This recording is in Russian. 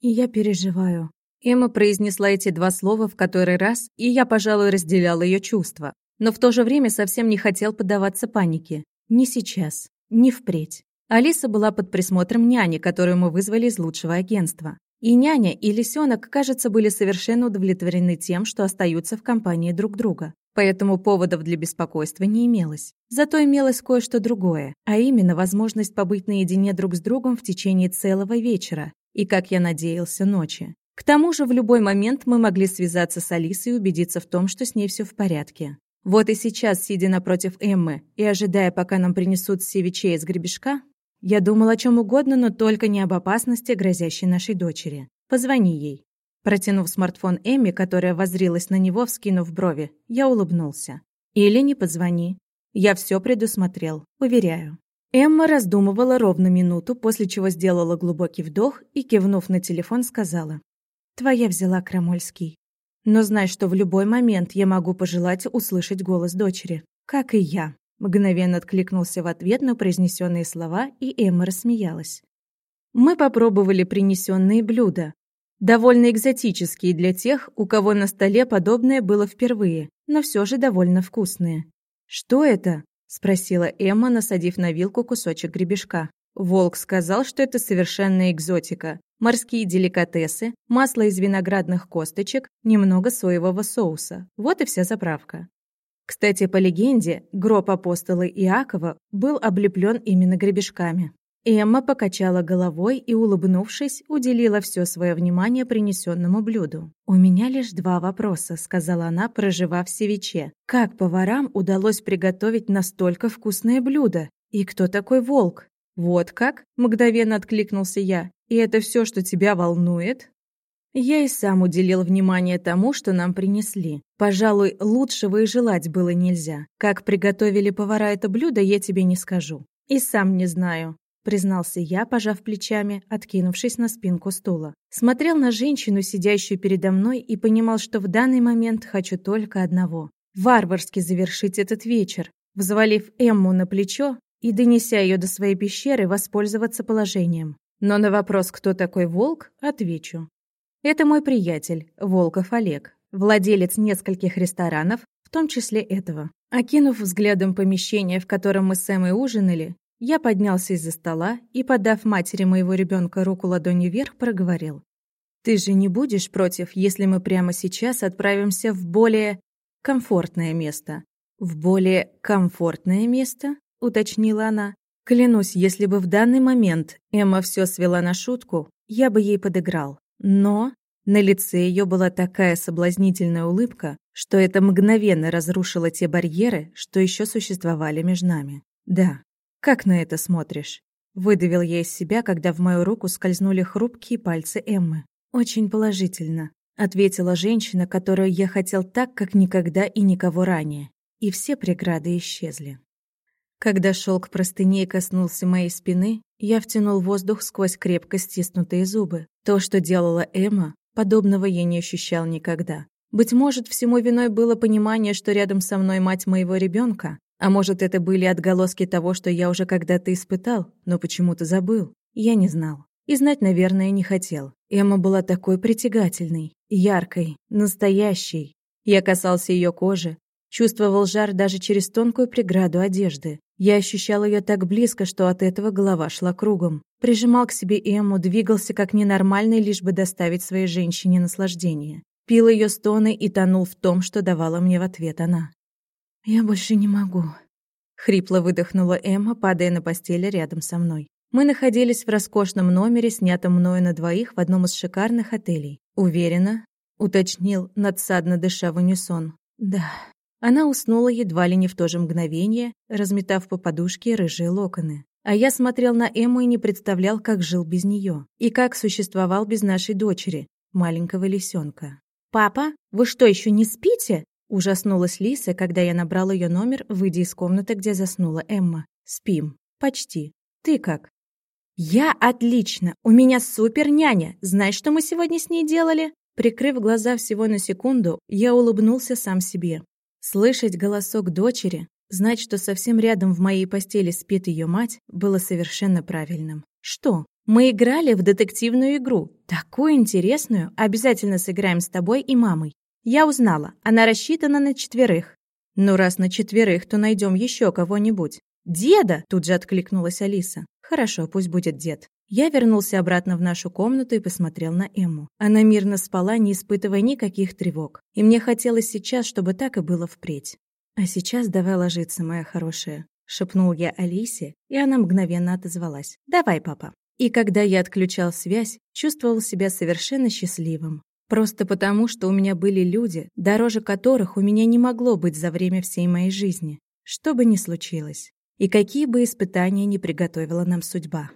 И я переживаю. Эмма произнесла эти два слова в который раз, и я, пожалуй, разделял ее чувства. Но в то же время совсем не хотел поддаваться панике. Ни сейчас, ни впредь. Алиса была под присмотром няни, которую мы вызвали из лучшего агентства. И няня, и лисенок, кажется, были совершенно удовлетворены тем, что остаются в компании друг друга. Поэтому поводов для беспокойства не имелось. Зато имелось кое-что другое, а именно возможность побыть наедине друг с другом в течение целого вечера и, как я надеялся, ночи. К тому же в любой момент мы могли связаться с Алисой и убедиться в том, что с ней все в порядке. Вот и сейчас, сидя напротив Эммы и ожидая, пока нам принесут севичей из гребешка, я думал о чем угодно, но только не об опасности, грозящей нашей дочери. Позвони ей. Протянув смартфон Эмми, которая воззрилась на него, вскинув брови, я улыбнулся. «Или не позвони. Я все предусмотрел, уверяю». Эмма раздумывала ровно минуту, после чего сделала глубокий вдох и, кивнув на телефон, сказала. «Твоя взяла, Крамольский. Но знай, что в любой момент я могу пожелать услышать голос дочери. Как и я». Мгновенно откликнулся в ответ на произнесенные слова, и Эмма рассмеялась. Мы попробовали принесенные блюда, Довольно экзотические для тех, у кого на столе подобное было впервые, но все же довольно вкусные. «Что это?» – спросила Эмма, насадив на вилку кусочек гребешка. Волк сказал, что это совершенная экзотика. Морские деликатесы, масло из виноградных косточек, немного соевого соуса. Вот и вся заправка. Кстати, по легенде, гроб апостола Иакова был облеплен именно гребешками. Эмма покачала головой и, улыбнувшись, уделила все свое внимание принесенному блюду. «У меня лишь два вопроса», — сказала она, проживав севиче. «Как поварам удалось приготовить настолько вкусное блюдо? И кто такой волк?» «Вот как?» — мгновенно откликнулся я. «И это все, что тебя волнует?» Я и сам уделил внимание тому, что нам принесли. Пожалуй, лучшего и желать было нельзя. Как приготовили повара это блюдо, я тебе не скажу. И сам не знаю признался я, пожав плечами, откинувшись на спинку стула. Смотрел на женщину, сидящую передо мной, и понимал, что в данный момент хочу только одного – варварски завершить этот вечер, взвалив Эмму на плечо и, донеся ее до своей пещеры, воспользоваться положением. Но на вопрос, кто такой волк, отвечу. Это мой приятель, Волков Олег, владелец нескольких ресторанов, в том числе этого. Окинув взглядом помещение, в котором мы с Эмой ужинали, я поднялся из-за стола и, подав матери моего ребенка руку ладонью вверх, проговорил. «Ты же не будешь против, если мы прямо сейчас отправимся в более комфортное место?» «В более комфортное место?» — уточнила она. Клянусь, если бы в данный момент Эмма все свела на шутку, я бы ей подыграл. Но на лице ее была такая соблазнительная улыбка, что это мгновенно разрушило те барьеры, что еще существовали между нами. Да, «Как на это смотришь?» Выдавил я из себя, когда в мою руку скользнули хрупкие пальцы Эммы. «Очень положительно», — ответила женщина, которую я хотел так, как никогда и никого ранее. И все преграды исчезли. Когда шелк простыней коснулся моей спины, я втянул воздух сквозь крепко стиснутые зубы. То, что делала Эмма, подобного я не ощущал никогда. Быть может, всему виной было понимание, что рядом со мной мать моего ребенка, а может, это были отголоски того, что я уже когда-то испытал, но почему-то забыл. Я не знал. И знать, наверное, не хотел. Эмма была такой притягательной, яркой, настоящей. Я касался ее кожи, чувствовал жар даже через тонкую преграду одежды. Я ощущал ее так близко, что от этого голова шла кругом. Прижимал к себе Эмму, двигался как ненормальный, лишь бы доставить своей женщине наслаждение. Пил ее стоны и тонул в том, что давала мне в ответ она. «Я больше не могу», — хрипло выдохнула Эмма, падая на постели рядом со мной. Мы находились в роскошном номере, снятом мною на двоих в одном из шикарных отелей. «Уверена?» — уточнил, надсадно дыша в унисон. «Да». Она уснула едва ли не в то же мгновение, разметав по подушке рыжие локоны. А я смотрел на Эмму и не представлял, как жил без нее. И как существовал без нашей дочери, маленького лисенка. «Папа, вы что, еще не спите?» Ужаснулась Лиса, когда я набрал ее номер, выйдя из комнаты, где заснула Эмма. «Спим. Почти. Ты как?» «Я отлично! У меня супер няня! Знаешь, что мы сегодня с ней делали?» Прикрыв глаза всего на секунду, я улыбнулся сам себе. Слышать голосок дочери, знать, что совсем рядом в моей постели спит ее мать, было совершенно правильным. Что? Мы играли в детективную игру. Такую интересную. Обязательно сыграем с тобой и мамой. Я узнала. Она рассчитана на четверых. Ну, раз на четверых, то найдем еще кого-нибудь. «Деда!» – тут же откликнулась Алиса. «Хорошо, пусть будет дед». Я вернулся обратно в нашу комнату и посмотрел на Эмму. Она мирно спала, не испытывая никаких тревог. И мне хотелось сейчас, чтобы так и было впредь. «А сейчас давай ложиться, моя хорошая», — шепнул я Алисе, и она мгновенно отозвалась. «Давай, папа». И когда я отключал связь, чувствовал себя совершенно счастливым. Просто потому, что у меня были люди, дороже которых у меня не могло быть за время всей моей жизни. Что бы ни случилось. И какие бы испытания ни приготовила нам судьба.